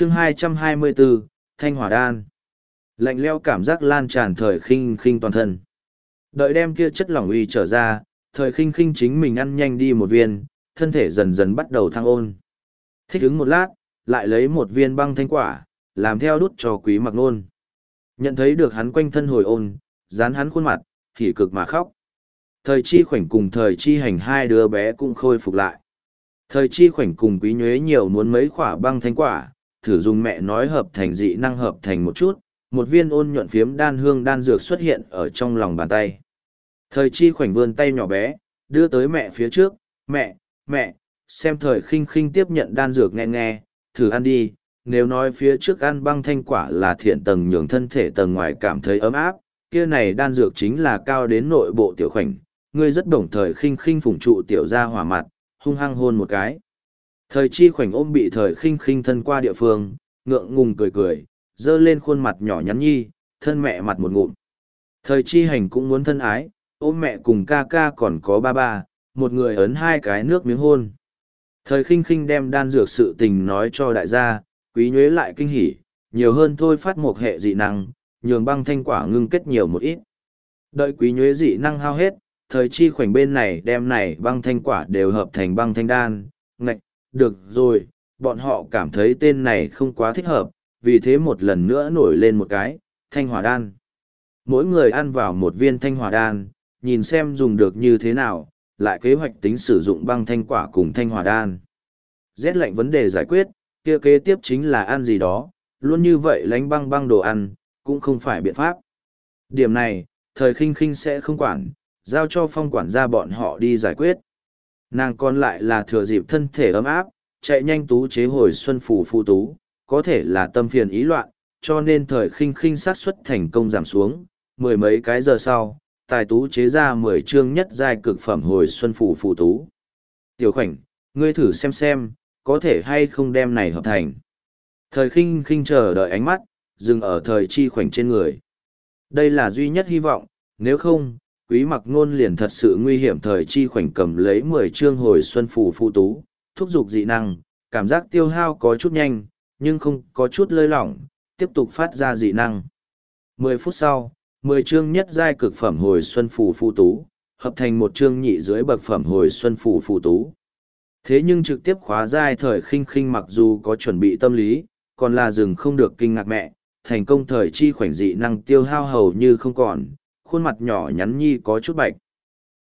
chương 224, Thanh Hỏa Đan. Lạnh leo cảm giác lan tràn thời khinh khinh toàn thân. Đợi đem kia chất lỏng uy trở ra, thời khinh khinh chính mình ăn nhanh đi một viên, thân thể dần dần bắt đầu thăng ôn. Thích ứng một lát, lại lấy một viên băng thanh quả, làm theo đút cho quý mặc nôn. Nhận thấy được hắn quanh thân hồi ôn, dán hắn khuôn mặt, thì cực mà khóc. Thời chi khoảnh cùng thời chi hành hai đứa bé cũng khôi phục lại. Thời chi khoảnh cùng quý nhuế nhiều muốn mấy quả băng thanh quả, thử dùng mẹ nói hợp thành dị năng hợp thành một chút, một viên ôn nhuận phiếm đan hương đan dược xuất hiện ở trong lòng bàn tay. Thời chi khoảnh vươn tay nhỏ bé, đưa tới mẹ phía trước, mẹ, mẹ, xem thời khinh khinh tiếp nhận đan dược nghe nghe, thử ăn đi, nếu nói phía trước ăn băng thanh quả là thiện tầng nhường thân thể tầng ngoài cảm thấy ấm áp, kia này đan dược chính là cao đến nội bộ tiểu khoảnh, ngươi rất đồng thời khinh khinh phụng trụ tiểu ra hỏa mặt, hung hăng hôn một cái. Thời chi khoảnh ôm bị thời khinh khinh thân qua địa phương, ngượng ngùng cười cười, dơ lên khuôn mặt nhỏ nhắn nhi, thân mẹ mặt một ngụm. Thời chi hành cũng muốn thân ái, ôm mẹ cùng ca ca còn có ba ba, một người ấn hai cái nước miếng hôn. Thời khinh khinh đem đan dược sự tình nói cho đại gia, quý nhuế lại kinh hỉ, nhiều hơn thôi phát một hệ dị năng, nhường băng thanh quả ngưng kết nhiều một ít. Đợi quý nhuế dị năng hao hết, thời chi khoảnh bên này đem này băng thanh quả đều hợp thành băng thanh đan, ngạch, được rồi, bọn họ cảm thấy tên này không quá thích hợp, vì thế một lần nữa nổi lên một cái, thanh hỏa đan. Mỗi người ăn vào một viên thanh hỏa đan, nhìn xem dùng được như thế nào, lại kế hoạch tính sử dụng băng thanh quả cùng thanh hỏa đan. Rét lạnh vấn đề giải quyết, kia kế tiếp chính là ăn gì đó, luôn như vậy lánh băng băng đồ ăn, cũng không phải biện pháp. Điểm này, thời khinh khinh sẽ không quản, giao cho phong quản gia bọn họ đi giải quyết. Nàng còn lại là thừa dịp thân thể ấm áp, chạy nhanh tú chế hồi xuân phủ phu tú, có thể là tâm phiền ý loạn, cho nên thời khinh khinh sát xuất thành công giảm xuống, mười mấy cái giờ sau, tài tú chế ra mười chương nhất giai cực phẩm hồi xuân phủ phu tú. Tiểu khoảnh, ngươi thử xem xem, có thể hay không đem này hợp thành. Thời khinh khinh chờ đợi ánh mắt, dừng ở thời chi khoảnh trên người. Đây là duy nhất hy vọng, nếu không, quý mặc ngôn liền thật sự nguy hiểm thời chi khoảnh cầm lấy mười chương hồi xuân phủ phụ tú, thúc giục dị năng, cảm giác tiêu hao có chút nhanh, nhưng không có chút lơi lỏng, tiếp tục phát ra dị năng. Mười phút sau, mười chương nhất giai cực phẩm hồi xuân phủ phụ tú, hợp thành một chương nhị dưới bậc phẩm hồi xuân phủ phụ tú. Thế nhưng trực tiếp khóa giai thời khinh khinh mặc dù có chuẩn bị tâm lý, còn là dừng không được kinh ngạc mẹ, thành công thời chi khoảnh dị năng tiêu hao hầu như không còn, khuôn mặt nhỏ nhắn nhi có chút bạch.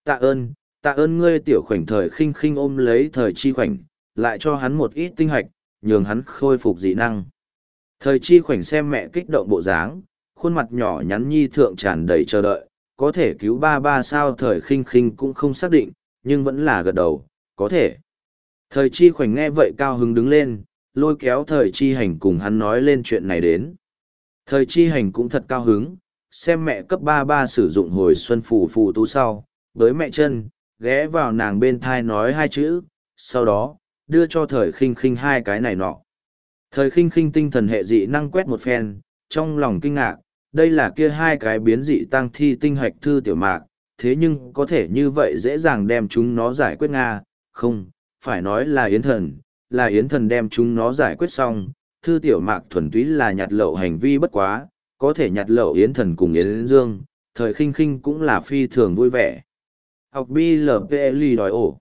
Tạ ơn, tạ ơn ngươi tiểu khoảnh thời khinh khinh ôm lấy thời chi khoảnh, lại cho hắn một ít tinh hoạch, nhường hắn khôi phục dị năng. Thời chi khoảnh xem mẹ kích động bộ dáng, khuôn mặt nhỏ nhắn nhi thượng tràn đầy chờ đợi, có thể cứu ba ba sao thời khinh khinh cũng không xác định, nhưng vẫn là gật đầu, có thể. Thời chi khoảnh nghe vậy cao hứng đứng lên, lôi kéo thời chi hành cùng hắn nói lên chuyện này đến. Thời chi hành cũng thật cao hứng, xem mẹ cấp ba ba sử dụng hồi xuân phù phù tú sau, với mẹ chân, ghé vào nàng bên thai nói hai chữ, sau đó, đưa cho thời khinh khinh hai cái này nọ. Thời khinh khinh tinh thần hệ dị năng quét một phen, trong lòng kinh ngạc, đây là kia hai cái biến dị tăng thi tinh hạch thư tiểu mạc, thế nhưng có thể như vậy dễ dàng đem chúng nó giải quyết Nga, không, phải nói là yến thần, là yến thần đem chúng nó giải quyết xong, thư tiểu mạc thuần túy là nhặt lậu hành vi bất quá, có thể nhặt lậu yến thần cùng yến dương, thời khinh khinh cũng là phi thường vui vẻ. Học BLPL đòi ổ.